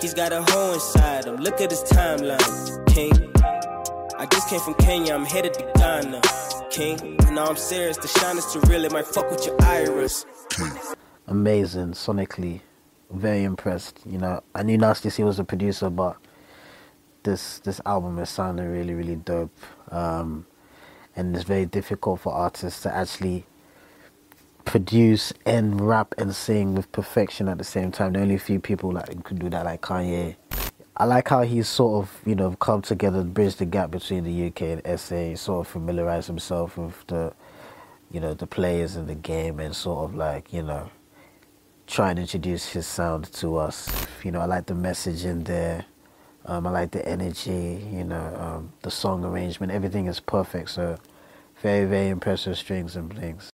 He's got a hole inside him. Look at his timeline, King. I just came from Kenya, I'm headed to Ghana, King. No, I'm serious. The shine is too real. It might fuck with your iris. Amazing, sonically, very impressed. You know, I knew Nasty C was a producer, but this this album is sounding really, really dope. Um, and it's very difficult for artists to actually produce and rap and sing with perfection at the same time. The only a few people that could do that, like Kanye. I like how he's sort of, you know, come together, bridge the gap between the UK and SA, sort of familiarize himself with the, you know, the players in the game and sort of like, you know, try and introduce his sound to us. You know, I like the message in there. Um, I like the energy, you know, um, the song arrangement, everything is perfect. So, very, very impressive strings and blings.